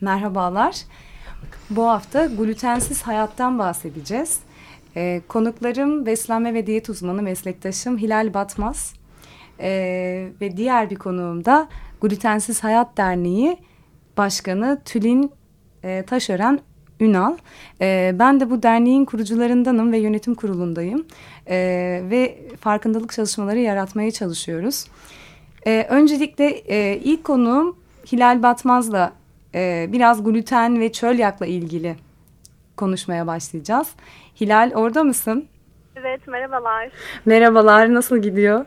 Merhabalar. Bu hafta glutensiz hayattan bahsedeceğiz. Ee, konuklarım beslenme ve diyet uzmanı meslektaşım Hilal Batmaz. Ee, ve diğer bir konuğum da Glutensiz Hayat Derneği Başkanı Tülin e, Taşören Ünal. Ee, ben de bu derneğin kurucularındanım ve yönetim kurulundayım. Ee, ve farkındalık çalışmaları yaratmaya çalışıyoruz. Ee, öncelikle e, ilk konuğum Hilal Batmaz'la e, biraz gluten ve çölyakla ilgili konuşmaya başlayacağız. Hilal orada mısın? Evet, merhabalar. Merhabalar, nasıl gidiyor?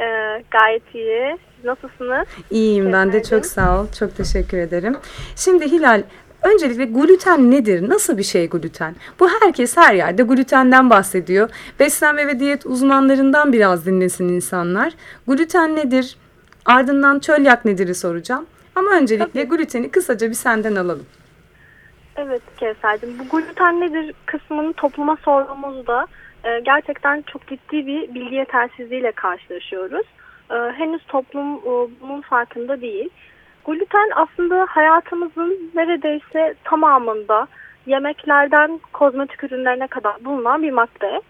Ee, gayet iyi. Nasılsınız? İyiyim ben de ederim. çok sağ ol. Çok teşekkür ederim. Şimdi Hilal öncelikle gluten nedir? Nasıl bir şey gluten? Bu herkes her yerde glutenden bahsediyor. Beslenme ve diyet uzmanlarından biraz dinlesin insanlar. Gluten nedir? Ardından çölyak nedir'i soracağım. Ama öncelikle gluteni kısaca bir senden alalım. Evet Kevser'cim. Bu gluten nedir kısmını topluma sorduğumuzda e, gerçekten çok ciddi bir bilgi yetersizliğiyle karşılaşıyoruz. E, henüz toplum e, bunun farkında değil. Gluten aslında hayatımızın neredeyse tamamında yemeklerden kozmetik ürünlerine kadar bulunan bir madde.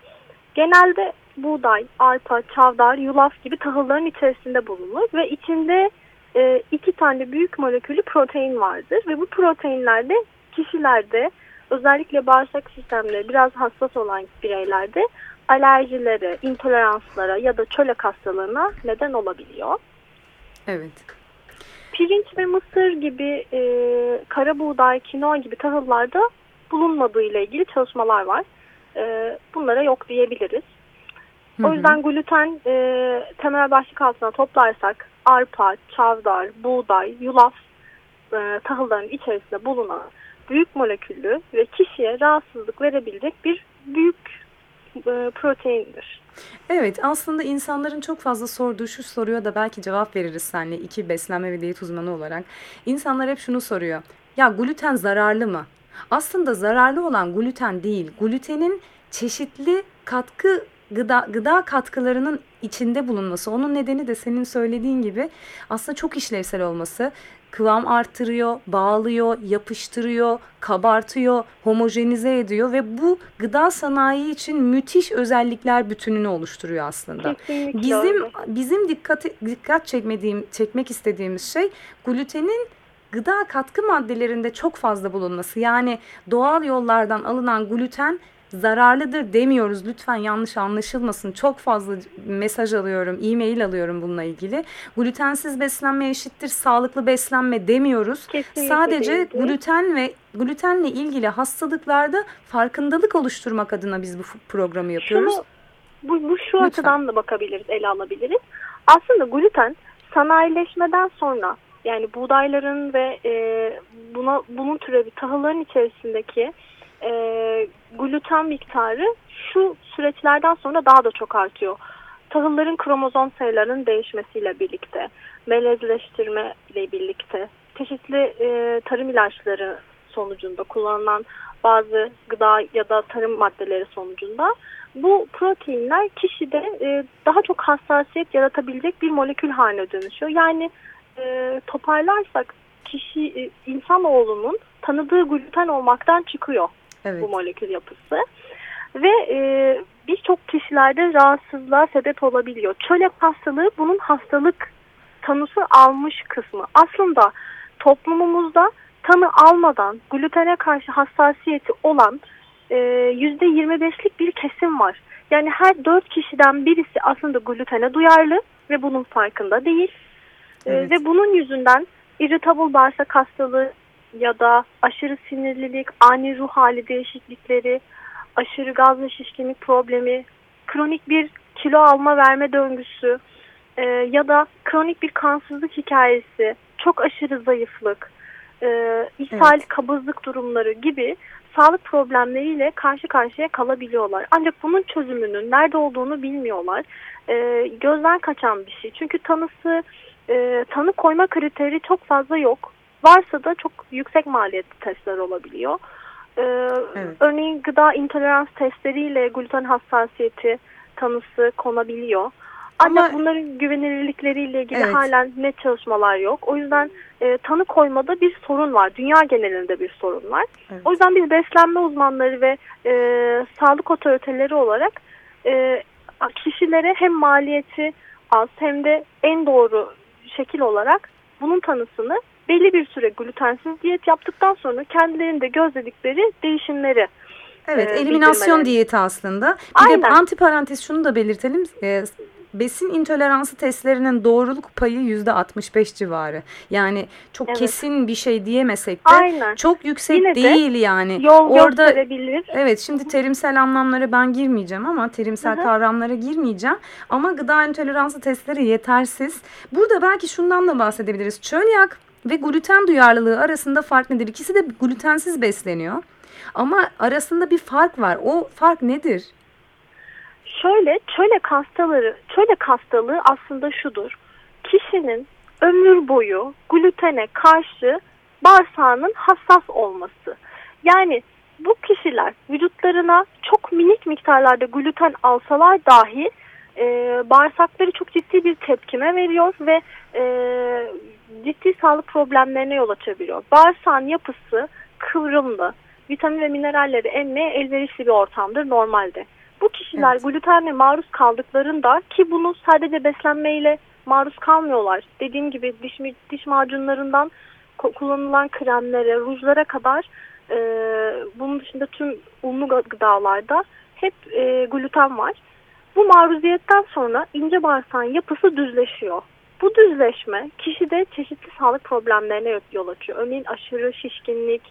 Genelde buğday, arpa, çavdar, yulaf gibi tahılların içerisinde bulunur ve içinde e, iki tane büyük molekülü protein vardır ve bu proteinlerde kişilerde özellikle bağırsak sistemleri biraz hassas olan bireylerde alerjilere, intoleranslara ya da çölyak hastalığına neden olabiliyor. Evet. Pirinç ve mısır gibi e, kara buğday, kinoa gibi tahıllarda bulunmadığı ile ilgili çalışmalar var. E, bunlara yok diyebiliriz. O yüzden gluten e, temel başlık altına toplarsak arpa, çavdar, buğday, yulaf e, tahılların içerisinde bulunan büyük moleküllü ve kişiye rahatsızlık verebilecek bir büyük e, proteindir. Evet aslında insanların çok fazla sorduğu şu soruya da belki cevap veririz seninle iki beslenme ve diyet uzmanı olarak. İnsanlar hep şunu soruyor. Ya gluten zararlı mı? Aslında zararlı olan gluten değil. Glutenin çeşitli katkı gıda gıda katkılarının içinde bulunması. Onun nedeni de senin söylediğin gibi aslında çok işlevsel olması. Kıvam artırıyor, bağlıyor, yapıştırıyor, kabartıyor, homojenize ediyor ve bu gıda sanayi için müthiş özellikler bütününü oluşturuyor aslında. Kesinlikle Bizim bizim dikkat dikkat çekmediğim çekmek istediğimiz şey glutenin gıda katkı maddelerinde çok fazla bulunması. Yani doğal yollardan alınan gluten zararlıdır demiyoruz. Lütfen yanlış anlaşılmasın. Çok fazla mesaj alıyorum, e-mail alıyorum bununla ilgili. Glutensiz beslenme eşittir sağlıklı beslenme demiyoruz. Kesinlikle Sadece değildir. gluten ve glutenle ilgili hastalıklarda farkındalık oluşturmak adına biz bu programı yapıyoruz. Şunu, bu, bu şu Lütfen. açıdan da bakabiliriz, ele alabiliriz. Aslında gluten sanayileşmeden sonra yani buğdayların ve e, buna bunun türevi tahılların içerisindeki e, gluten miktarı şu süreçlerden sonra daha da çok artıyor. Tahılların kromozom sayılarının değişmesiyle birlikte, melezleştirme ile birlikte, çeşitli e, tarım ilaçları sonucunda kullanılan bazı gıda ya da tarım maddeleri sonucunda bu proteinler kişide e, daha çok hassasiyet yaratabilecek bir molekül haline dönüşüyor. Yani e, toparlarsak kişi e, insanoğlunun tanıdığı gluten olmaktan çıkıyor Evet. bu molekül yapısı. Ve e, birçok kişilerde rahatsızlığa sebep olabiliyor. Çölyak hastalığı bunun hastalık tanısı almış kısmı. Aslında toplumumuzda tanı almadan glutene karşı hassasiyeti olan e, %25'lik bir kesim var. Yani her dört kişiden birisi aslında glutene duyarlı ve bunun farkında değil. E, Evet. ve bunun yüzünden irritable bağırsak hastalığı ya da aşırı sinirlilik, ani ruh hali değişiklikleri, aşırı gaz ve şişkinlik problemi, kronik bir kilo alma verme döngüsü, e, ya da kronik bir kansızlık hikayesi, çok aşırı zayıflık, e, ishal, Evet. kabızlık durumları gibi sağlık problemleriyle karşı karşıya kalabiliyorlar. Ancak bunun çözümünün nerede olduğunu bilmiyorlar. E, gözden kaçan bir şey. Çünkü tanısı, e, tanı koyma kriteri çok fazla yok. Varsa da çok yüksek maliyetli testler olabiliyor. E, Evet. Örneğin gıda intolerans testleriyle gluten hassasiyeti tanısı konabiliyor. Ancak Ama- bunların güvenilirlikleriyle ilgili Evet. halen net çalışmalar yok. O yüzden e, tanı koymada bir sorun var. Dünya genelinde bir sorun var. Evet. O yüzden biz beslenme uzmanları ve e, sağlık otoriteleri olarak e, kişilere hem maliyeti az hem de en doğru şekil olarak bunun tanısını belli bir süre glutensiz diyet yaptıktan sonra kendilerinde gözledikleri değişimleri Evet, e, eliminasyon diyeti aslında. Bir de Aynen. antiparantez şunu da belirtelim. E, besin intoleransı testlerinin doğruluk payı yüzde 65 civarı. Yani çok Evet. kesin bir şey diyemesek de Aynen. çok yüksek Yine de değil yani. yol Orada gösterebilir. Evet şimdi terimsel anlamlara ben girmeyeceğim ama terimsel Hı hı. kavramlara girmeyeceğim. Ama gıda intoleransı testleri yetersiz. Burada belki şundan da bahsedebiliriz. Çölyak ve gluten duyarlılığı arasında fark nedir? İkisi de glutensiz besleniyor. Ama arasında bir fark var. O fark nedir? Şöyle çölek hastaları, çölek hastalığı aslında şudur. Kişinin ömür boyu glutene karşı bağırsağının hassas olması. Yani bu kişiler vücutlarına çok minik miktarlarda gluten alsalar dahi e, bağırsakları çok ciddi bir tepkime veriyor ve e, ciddi sağlık problemlerine yol açabiliyor. Bağırsağın yapısı kıvrımlı, vitamin ve mineralleri emmeye elverişli bir ortamdır normalde. Bu kişiler Evet. glutenle maruz kaldıklarında ki bunu sadece beslenmeyle maruz kalmıyorlar. Dediğim gibi diş, diş macunlarından kullanılan kremlere, rujlara kadar e, bunun dışında tüm unlu gı- gıdalarda hep e, gluten var. Bu maruziyetten sonra ince bağırsağın yapısı düzleşiyor. Bu düzleşme kişide çeşitli sağlık problemlerine yol açıyor. Örneğin aşırı şişkinlik,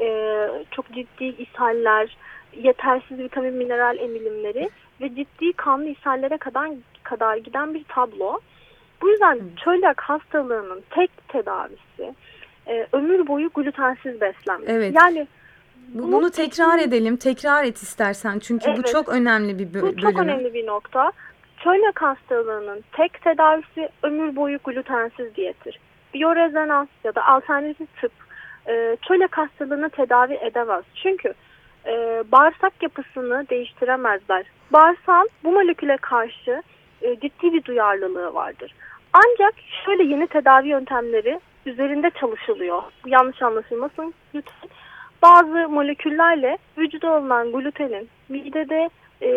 e, çok ciddi ishaller, yetersiz vitamin mineral emilimleri ve ciddi kanlı ishallere kadar kadar giden bir tablo. Bu yüzden çölyak hastalığının tek tedavisi e, ömür boyu glutensiz beslenme. Evet. Yani Bu- Bunu Bunu tekrar edelim. Tekrar et istersen. Çünkü bu Evet. çok önemli bir bö- bu bölüm. çok önemli bir nokta. Çölyak hastalığının tek tedavisi ömür boyu glutensiz diyettir. Biyorezonans ya da alternatif tıp e, çölyak hastalığını tedavi edemez. Çünkü e, bağırsak yapısını değiştiremezler. Bağırsağın bu moleküle karşı e, ciddi bir duyarlılığı vardır. Ancak şöyle yeni tedavi yöntemleri üzerinde çalışılıyor. Yanlış anlaşılmasın lütfen. Bazı moleküllerle vücuda alınan glutenin midede e,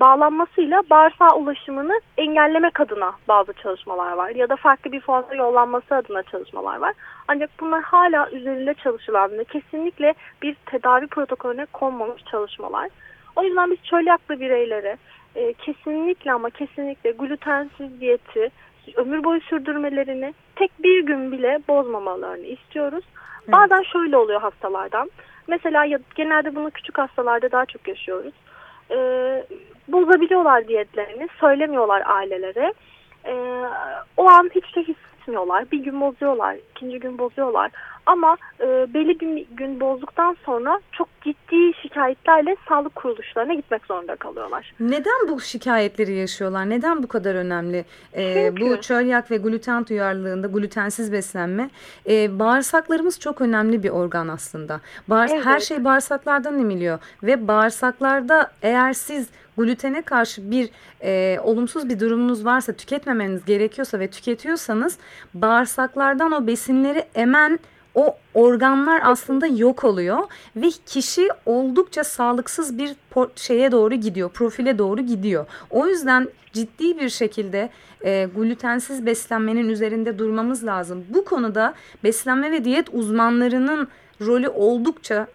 bağlanmasıyla bağırsağa ulaşımını engellemek adına bazı çalışmalar var. Ya da farklı bir formda yollanması adına çalışmalar var. Ancak bunlar hala üzerinde çalışılan ve kesinlikle bir tedavi protokolüne konmamış çalışmalar. O yüzden biz çölyaklı bireylere e, kesinlikle ama kesinlikle glutensiz diyeti ömür boyu sürdürmelerini tek bir gün bile bozmamalarını istiyoruz. Bazen şöyle oluyor hastalardan. Mesela ya, genelde bunu küçük hastalarda daha çok yaşıyoruz. Ee, bozabiliyorlar diyetlerini, söylemiyorlar ailelere. Ee, o an hiç de hissetmiyorlar. Bir gün bozuyorlar, ikinci gün bozuyorlar. Ama e, belli bir gün bozduktan sonra çok ciddi şikayetlerle sağlık kuruluşlarına gitmek zorunda kalıyorlar. Neden bu şikayetleri yaşıyorlar? Neden bu kadar önemli? Ee, Çünkü- bu çölyak ve gluten duyarlılığında glutensiz beslenme. Ee, bağırsaklarımız çok önemli bir organ aslında. Bağırs Evet. Her şey bağırsaklardan emiliyor. Ve bağırsaklarda eğer siz glutene karşı bir e, olumsuz bir durumunuz varsa tüketmemeniz gerekiyorsa ve tüketiyorsanız bağırsaklardan o besinleri emen o organlar aslında yok oluyor ve kişi oldukça sağlıksız bir şeye doğru gidiyor, profile doğru gidiyor. O yüzden ciddi bir şekilde e, glutensiz beslenmenin üzerinde durmamız lazım. Bu konuda beslenme ve diyet uzmanlarının rolü oldukça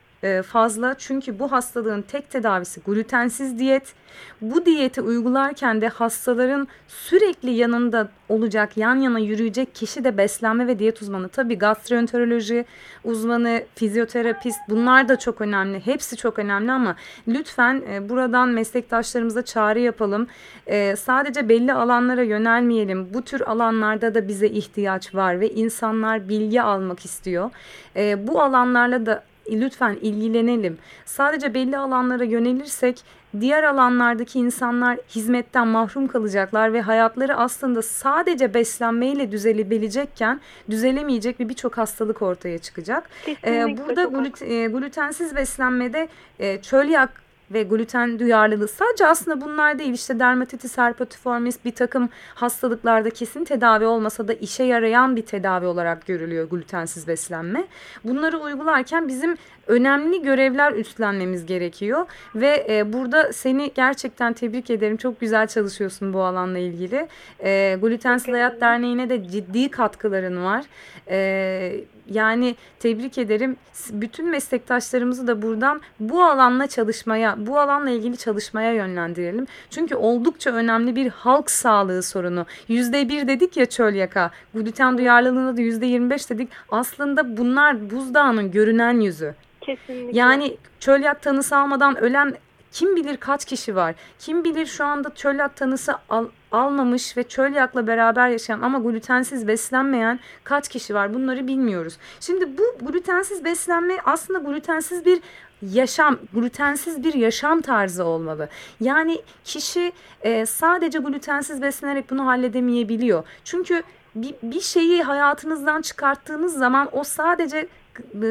fazla. Çünkü bu hastalığın tek tedavisi glutensiz diyet. Bu diyeti uygularken de hastaların sürekli yanında olacak, yan yana yürüyecek kişi de beslenme ve diyet uzmanı. Tabii gastroenteroloji uzmanı, fizyoterapist bunlar da çok önemli. Hepsi çok önemli ama lütfen e, buradan meslektaşlarımıza çağrı yapalım. E, sadece belli alanlara yönelmeyelim. Bu tür alanlarda da bize ihtiyaç var ve insanlar bilgi almak istiyor. E, bu alanlarla da lütfen ilgilenelim. Sadece belli alanlara yönelirsek diğer alanlardaki insanlar hizmetten mahrum kalacaklar ve hayatları aslında sadece beslenmeyle düzelebilecekken düzelemeyecek ve birçok hastalık ortaya çıkacak. Ee, burada glut e, beslenmede e, çölyak ve gluten duyarlılığı sadece aslında bunlar değil işte dermatitis herpetiformis bir takım hastalıklarda kesin tedavi olmasa da işe yarayan bir tedavi olarak görülüyor glutensiz beslenme. Bunları uygularken bizim önemli görevler üstlenmemiz gerekiyor ve e, burada seni gerçekten tebrik ederim. Çok güzel çalışıyorsun bu alanla ilgili. E, Glutensiz Hayat Derneği'ne de ciddi katkıların var. E, yani tebrik ederim. Bütün meslektaşlarımızı da buradan bu alanla çalışmaya, bu alanla ilgili çalışmaya yönlendirelim. Çünkü oldukça önemli bir halk sağlığı sorunu. Yüzde bir dedik ya çöl yaka. Gluten duyarlılığına da yüzde yirmi beş dedik. Aslında bunlar buzdağının görünen yüzü. Kesinlikle. Yani çölyak tanısı almadan ölen kim bilir kaç kişi var? Kim bilir şu anda çölyak tanısı al, almamış ve çölyakla beraber yaşayan ama glutensiz beslenmeyen kaç kişi var? Bunları bilmiyoruz. Şimdi bu glutensiz beslenme aslında glutensiz bir yaşam, glutensiz bir yaşam tarzı olmalı. Yani kişi e, sadece glutensiz beslenerek bunu halledemeyebiliyor. Çünkü bir, bir şeyi hayatınızdan çıkarttığınız zaman o sadece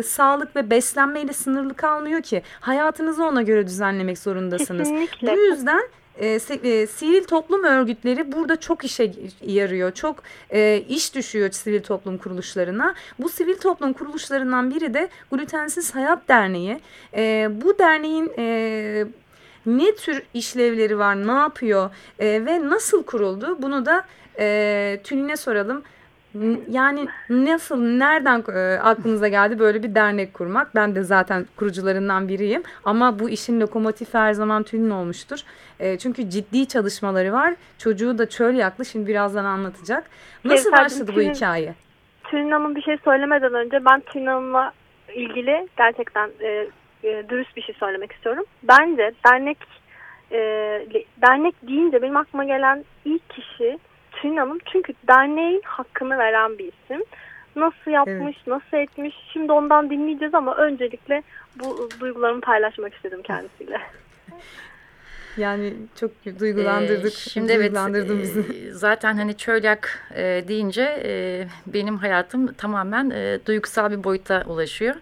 sağlık ve beslenmeyle sınırlı kalmıyor ki. Hayatınızı ona göre düzenlemek zorundasınız. Kesinlikle. Bu yüzden e, e, sivil toplum örgütleri burada çok işe yarıyor. Çok e, iş düşüyor sivil toplum kuruluşlarına. Bu sivil toplum kuruluşlarından biri de Glutensiz Hayat Derneği. E, bu derneğin e, ne tür işlevleri var, ne yapıyor e, ve nasıl kuruldu? Bunu da e, Tülin'e soralım. Yani nasıl, nereden e, aklınıza geldi böyle bir dernek kurmak? Ben de zaten kurucularından biriyim. Ama bu işin lokomotifi her zaman Tülin olmuştur. E, çünkü ciddi çalışmaları var. Çocuğu da çöl yaklı. Şimdi birazdan anlatacak. Nasıl Efendim, başladı bu Tülin, hikaye? Tülin Hanım bir şey söylemeden önce ben Tülin Hanım'la ilgili gerçekten e, e, dürüst bir şey söylemek istiyorum. Bence dernek e, dernek deyince benim aklıma gelen ilk kişi Hanım çünkü derneğin hakkını veren bir isim. Nasıl yapmış, evet. nasıl etmiş şimdi ondan dinleyeceğiz ama öncelikle bu duygularımı paylaşmak istedim kendisiyle. Yani çok duygulandırdık. Ee, şimdi evet bizi. zaten hani çölyak e, deyince e, benim hayatım tamamen e, duygusal bir boyuta ulaşıyor.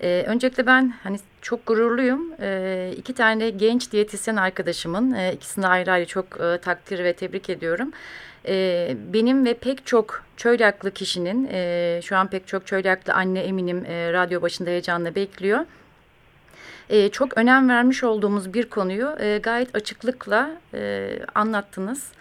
E, öncelikle ben hani çok gururluyum. E, iki tane genç diyetisyen arkadaşımın e, ikisini ayrı ayrı çok e, takdir ve tebrik ediyorum e, benim ve pek çok çölyaklı kişinin e, şu an pek çok çölyaklı anne eminim e, radyo başında heyecanla bekliyor. E, çok önem vermiş olduğumuz bir konuyu e, gayet açıklıkla e, anlattınız.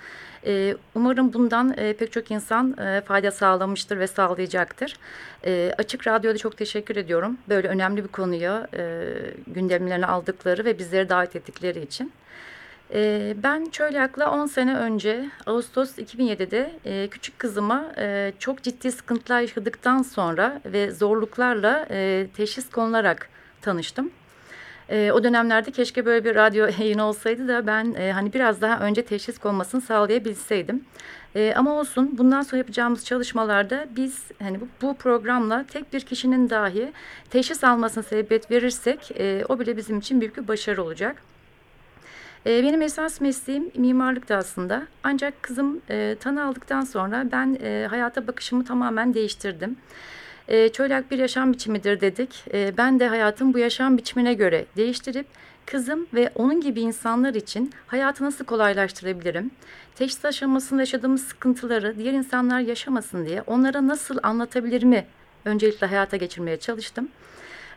E, umarım bundan e, pek çok insan e, fayda sağlamıştır ve sağlayacaktır. E, Açık Radyo'da çok teşekkür ediyorum. Böyle önemli bir konuyu e, gündemlerine aldıkları ve bizleri davet ettikleri için. Ee, ben Çölyak'la 10 sene önce Ağustos 2007'de e, küçük kızıma e, çok ciddi sıkıntılar yaşadıktan sonra ve zorluklarla e, teşhis konularak tanıştım. O dönemlerde keşke böyle bir radyo yayını olsaydı da ben hani biraz daha önce teşhis konmasını sağlayabilseydim. ama olsun bundan sonra yapacağımız çalışmalarda biz hani bu, bu programla tek bir kişinin dahi teşhis almasına sebebiyet verirsek o bile bizim için büyük bir başarı olacak. E, benim esas mesleğim mimarlıktı aslında. Ancak kızım e, tanı aldıktan sonra ben e, hayata bakışımı tamamen değiştirdim. E, çölyak bir yaşam biçimidir dedik. E, ben de hayatım bu yaşam biçimine göre değiştirip kızım ve onun gibi insanlar için hayatı nasıl kolaylaştırabilirim? Teşhis aşamasında yaşadığımız sıkıntıları diğer insanlar yaşamasın diye onlara nasıl anlatabilir mi? Öncelikle hayata geçirmeye çalıştım.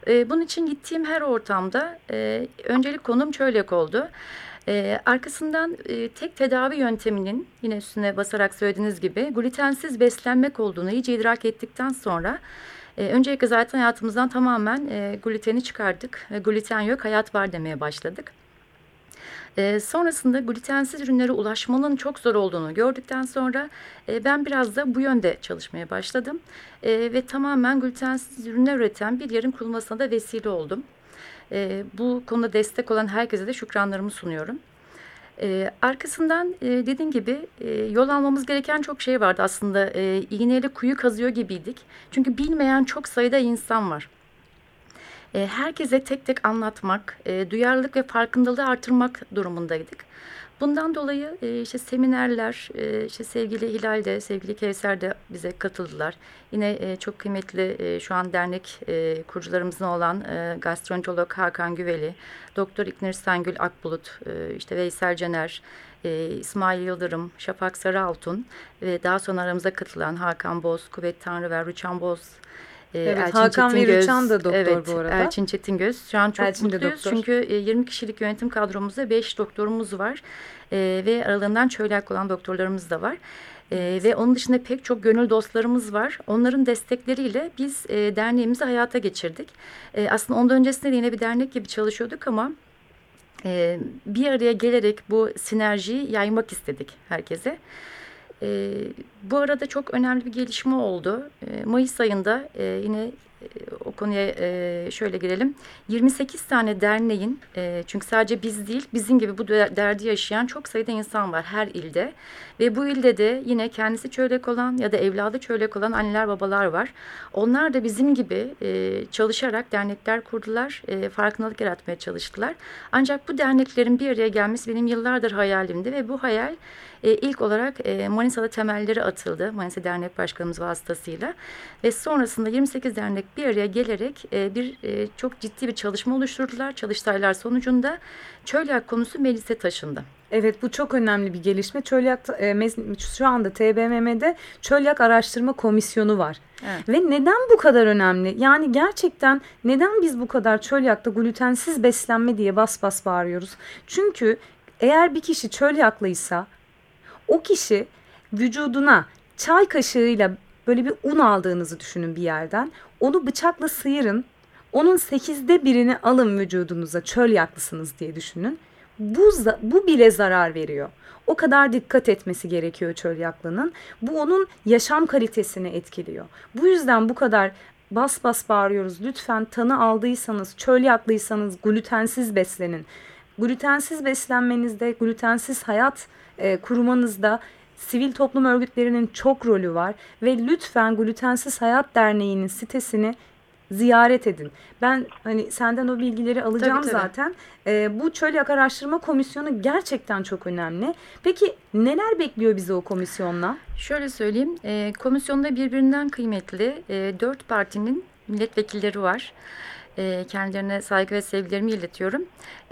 E, bunun için gittiğim her ortamda e, öncelik konum çölyak oldu. Ee, arkasından e, tek tedavi yönteminin yine üstüne basarak söylediğiniz gibi glutensiz beslenmek olduğunu iyice idrak ettikten sonra E, öncelikle zaten hayatımızdan tamamen e, gluteni çıkardık. E, gluten yok, hayat var demeye başladık. E, sonrasında glutensiz ürünlere ulaşmanın çok zor olduğunu gördükten sonra e, ben biraz da bu yönde çalışmaya başladım. E, ve tamamen glutensiz ürünler üreten bir yerin kurulmasına da vesile oldum. E, bu konuda destek olan herkese de şükranlarımı sunuyorum. Ee, arkasından e, dediğim gibi e, yol almamız gereken çok şey vardı aslında. E, iğneyle kuyu kazıyor gibiydik. Çünkü bilmeyen çok sayıda insan var. E, herkese tek tek anlatmak, e, duyarlılık ve farkındalığı artırmak durumundaydık. Bundan dolayı e, işte seminerler, e, işte sevgili Hilal de, sevgili Kevser de bize katıldılar. Yine e, çok kıymetli e, şu an dernek e, kurucularımızın olan e, gastroenterolog Hakan Güveli, Doktor İknir Sengül Akbulut, e, işte Veysel Cener, e, İsmail Yıldırım, Şafak Sarıaltun ve daha sonra aramıza katılan Hakan Boz, Kuvvet Tanrı ve Rüçhan Boz ee, evet, Elçin Hakan Çetingöz, ve Rüçhan da doktor evet, bu arada. Elçin Çetingöz. Şu an çok Elçin mutluyuz çünkü 20 e, kişilik yönetim kadromuzda 5 doktorumuz var. Ee, ve aralarından çölyak olan doktorlarımız da var. Ee, ve onun dışında pek çok gönül dostlarımız var. Onların destekleriyle biz e, derneğimizi hayata geçirdik. E, aslında ondan öncesinde de yine bir dernek gibi çalışıyorduk ama e, bir araya gelerek bu sinerjiyi yaymak istedik herkese. E, bu arada çok önemli bir gelişme oldu. E, Mayıs ayında e, yine o konuya e, şöyle girelim. 28 tane derneğin e, çünkü sadece biz değil bizim gibi bu derdi yaşayan çok sayıda insan var her ilde. Ve bu ilde de yine kendisi çölek olan ya da evladı çölek olan anneler babalar var. Onlar da bizim gibi e, çalışarak dernekler kurdular. E, farkındalık yaratmaya çalıştılar. Ancak bu derneklerin bir araya gelmesi benim yıllardır hayalimdi ve bu hayal e, ilk olarak e, Manisa'da temelleri atıldı. Manisa Dernek Başkanımız vasıtasıyla. Ve sonrasında 28 dernek bir araya gelerek e, bir e, çok ciddi bir çalışma oluşturdular. Çalıştaylar sonucunda çölyak konusu meclise taşındı. Evet bu çok önemli bir gelişme. Çölyak e, şu anda TBMM'de Çölyak Araştırma Komisyonu var. Evet. Ve neden bu kadar önemli? Yani gerçekten neden biz bu kadar çölyakta glutensiz beslenme diye bas bas bağırıyoruz? Çünkü eğer bir kişi çölyaklıysa o kişi vücuduna çay kaşığıyla böyle bir un aldığınızı düşünün bir yerden. Onu bıçakla sıyırın. Onun sekizde birini alın vücudunuza çöl yaklısınız diye düşünün. Bu, bu bile zarar veriyor. O kadar dikkat etmesi gerekiyor çölyaklının. Bu onun yaşam kalitesini etkiliyor. Bu yüzden bu kadar bas bas bağırıyoruz. Lütfen tanı aldıysanız, çölyaklıysanız glutensiz beslenin. Glutensiz beslenmenizde, glutensiz hayat e, kurmanızda sivil toplum örgütlerinin çok rolü var ve lütfen Glutensiz Hayat Derneği'nin sitesini ziyaret edin. Ben hani senden o bilgileri alacağım tabii, tabii. zaten. Ee, bu Çölyak Araştırma Komisyonu gerçekten çok önemli. Peki neler bekliyor bizi o komisyonla? Şöyle söyleyeyim. E, komisyonda birbirinden kıymetli e, dört partinin milletvekilleri var. E, kendilerine saygı ve sevgilerimi iletiyorum.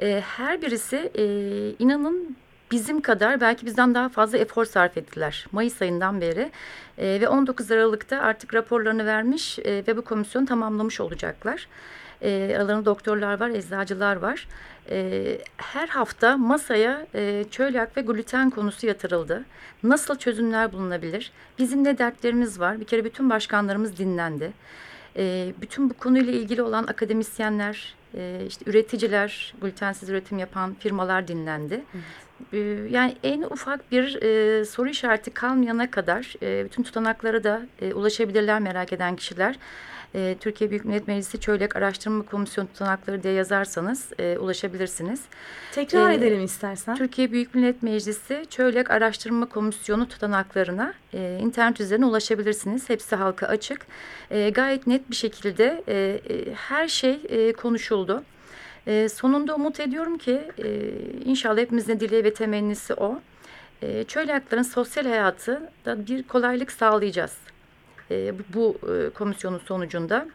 E, her birisi e, inanın bizim kadar belki bizden daha fazla efor sarf ettiler Mayıs ayından beri e, ve 19 Aralık'ta artık raporlarını vermiş e, ve bu komisyonu tamamlamış olacaklar. E, aralarında doktorlar var, eczacılar var. E, her hafta masaya e, çölyak ve gluten konusu yatırıldı. Nasıl çözümler bulunabilir? Bizim ne dertlerimiz var? Bir kere bütün başkanlarımız dinlendi. E, bütün bu konuyla ilgili olan akademisyenler, e, işte üreticiler, glutensiz üretim yapan firmalar dinlendi. Evet. Ee, yani en ufak bir e, soru işareti kalmayana kadar e, bütün tutanaklara da e, ulaşabilirler merak eden kişiler. E, Türkiye Büyük Millet Meclisi Çölyak Araştırma Komisyonu tutanakları diye yazarsanız e, ulaşabilirsiniz. Tekrar e, edelim istersen. Türkiye Büyük Millet Meclisi Çölyak Araştırma Komisyonu tutanaklarına e, internet üzerine ulaşabilirsiniz. Hepsi halka açık. E, gayet net bir şekilde e, e, her şey e, konuşuldu. E, sonunda umut ediyorum ki e, inşallah hepimizin dileği ve temennisi o. E, çölyakların sosyal hayatı da bir kolaylık sağlayacağız. E, bu e, komisyonun sonucunda.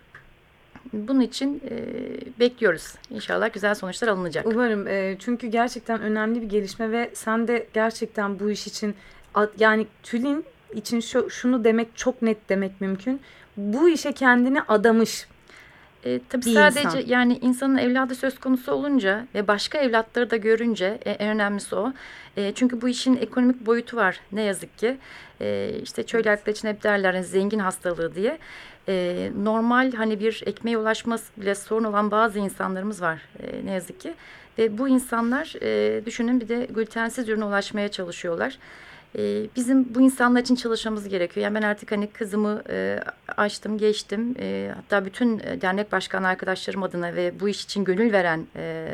Bunun için e, bekliyoruz. İnşallah güzel sonuçlar alınacak. Umarım. E, çünkü gerçekten önemli bir gelişme ve sen de gerçekten bu iş için yani Tülin için şu, şunu demek çok net demek mümkün. Bu işe kendini adamış e, tabii bir sadece insan. yani insanın evladı söz konusu olunca ve başka evlatları da görünce e, en önemlisi o. E, çünkü bu işin ekonomik boyutu var ne yazık ki. E, işte çölyaklar için hep derler yani zengin hastalığı diye. E, normal hani bir ekmeğe ulaşması bile sorun olan bazı insanlarımız var e, ne yazık ki. Ve bu insanlar e, düşünün bir de glutensiz ürüne ulaşmaya çalışıyorlar. E, bizim bu insanlar için çalışmamız gerekiyor. Yani ben artık hani kızımı e, açtım, geçtim. E, hatta bütün e, dernek başkan arkadaşlarım adına ve bu iş için gönül veren e,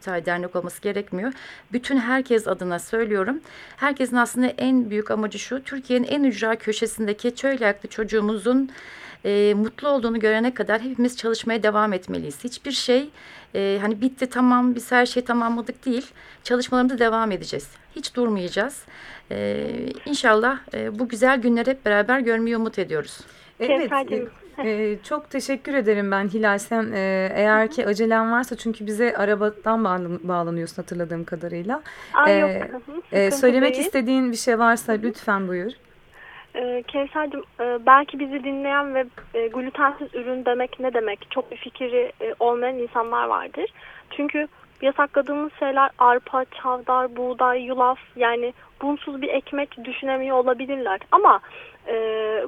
sadece dernek olması gerekmiyor. Bütün herkes adına söylüyorum. Herkesin aslında en büyük amacı şu. Türkiye'nin en ücra köşesindeki çölyaklı çocuğumuzun e, mutlu olduğunu görene kadar hepimiz çalışmaya devam etmeliyiz. Hiçbir şey e, hani bitti tamam biz her şeyi tamamladık değil. Çalışmalarımıza devam edeceğiz. Hiç durmayacağız. E, inşallah e, bu güzel günleri hep beraber görmeyi umut ediyoruz. Evet, Kevser'cim. e, çok teşekkür ederim ben Hilal. Sen e, eğer ki acelen varsa çünkü bize arabadan bağlan, bağlanıyorsun hatırladığım kadarıyla. Aa, E, yok. e, söylemek değil. istediğin bir şey varsa lütfen buyur. Ee, Kevser'cim e, belki bizi dinleyen ve e, glutensiz ürün demek ne demek çok bir fikri e, olmayan insanlar vardır. Çünkü yasakladığımız şeyler arpa, çavdar, buğday, yulaf yani bunsuz bir ekmek düşünemiyor olabilirler. Ama e,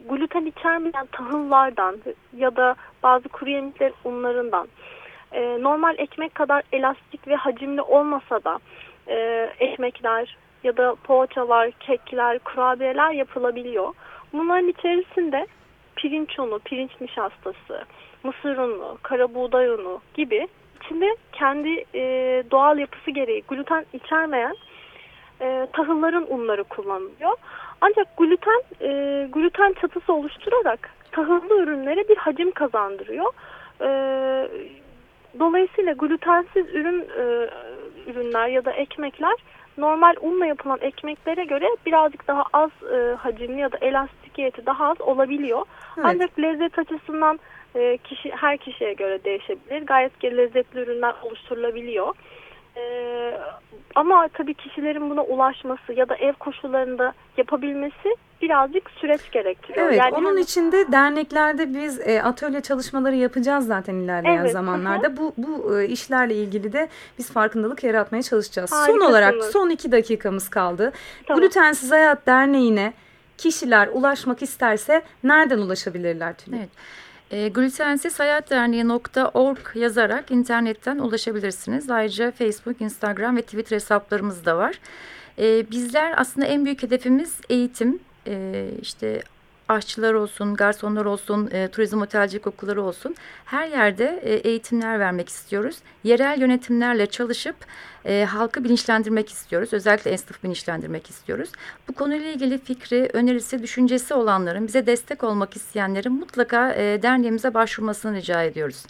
gluten içermeyen tahıllardan ya da bazı kuru yemişler unlarından e, normal ekmek kadar elastik ve hacimli olmasa da e, ekmekler ya da poğaçalar, kekler, kurabiyeler yapılabiliyor. Bunların içerisinde pirinç unu, pirinç nişastası, mısır unu, kara buğday unu gibi içinde kendi e, doğal yapısı gereği gluten içermeyen e, tahılların unları kullanılıyor. Ancak gluten e, gluten çatısı oluşturarak tahıllı ürünlere bir hacim kazandırıyor. E, dolayısıyla glutensiz ürün e, ürünler ya da ekmekler normal unla yapılan ekmeklere göre birazcık daha az e, hacimli ya da elastikiyeti daha az olabiliyor. Evet. Ancak lezzet açısından e, kişi her kişiye göre değişebilir. Gayet lezzetli ürünler oluşturulabiliyor. E, ama tabii kişilerin buna ulaşması ya da ev koşullarında yapabilmesi birazcık süreç gerektiriyor. Evet, Yani onun hani- için de derneklerde biz e, atölye çalışmaları yapacağız zaten ilerleyen Evet, zamanlarda. Bu bu e, işlerle ilgili de biz farkındalık yaratmaya çalışacağız. Son olarak son iki dakikamız kaldı. Tamam. Glutensiz Hayat Derneği'ne kişiler ulaşmak isterse nereden ulaşabilirler Tülin? Evet. E, glutensizhayatderneği.org yazarak internetten ulaşabilirsiniz. Ayrıca Facebook, Instagram ve Twitter hesaplarımız da var. E, bizler aslında en büyük hedefimiz eğitim. E, işte aşçılar olsun, garsonlar olsun, e, turizm otelcilik okulları olsun. Her yerde e, eğitimler vermek istiyoruz. Yerel yönetimlerle çalışıp e, halkı bilinçlendirmek istiyoruz. Özellikle esnaf bilinçlendirmek istiyoruz. Bu konuyla ilgili fikri, önerisi, düşüncesi olanların, bize destek olmak isteyenlerin mutlaka e, derneğimize başvurmasını rica ediyoruz.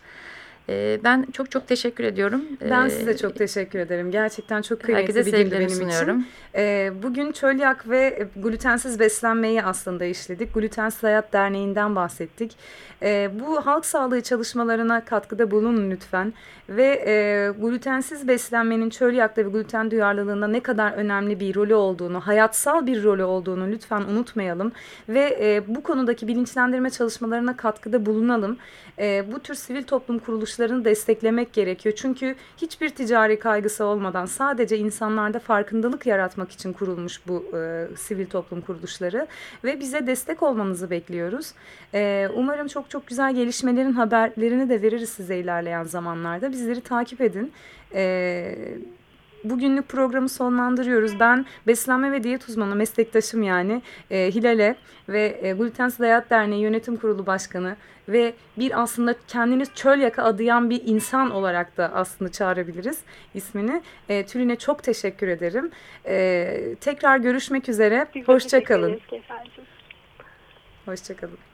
E, ben çok çok teşekkür ediyorum. Ben E, size çok teşekkür ederim. Gerçekten çok kıymetli bir gündü benim sunuyorum. için. Ee, bugün çölyak ve glutensiz beslenmeyi aslında işledik. Glutensiz Hayat Derneği'nden bahsettik. Ee, bu halk sağlığı çalışmalarına katkıda bulunun lütfen. Ve e, glutensiz beslenmenin çölyakta ve gluten duyarlılığında ne kadar önemli bir rolü olduğunu, hayatsal bir rolü olduğunu lütfen unutmayalım. Ve e, bu konudaki bilinçlendirme çalışmalarına katkıda bulunalım. E, bu tür sivil toplum kuruluşlarını desteklemek gerekiyor. Çünkü hiçbir ticari kaygısı olmadan sadece insanlarda farkındalık yaratmak için kurulmuş bu e, sivil toplum kuruluşları ve bize destek olmanızı bekliyoruz. E, umarım çok çok güzel gelişmelerin haberlerini de veririz size ilerleyen zamanlarda. Bizleri takip edin. E, Bugünlük programı sonlandırıyoruz. Ben beslenme ve diyet uzmanı meslektaşım yani e, Hilal'e ve e, Glutensiz Hayat Derneği Yönetim Kurulu Başkanı ve bir aslında kendini çöl yaka adayan bir insan olarak da aslında çağırabiliriz ismini. E, Tülin'e çok teşekkür ederim. E, tekrar görüşmek üzere. Biz de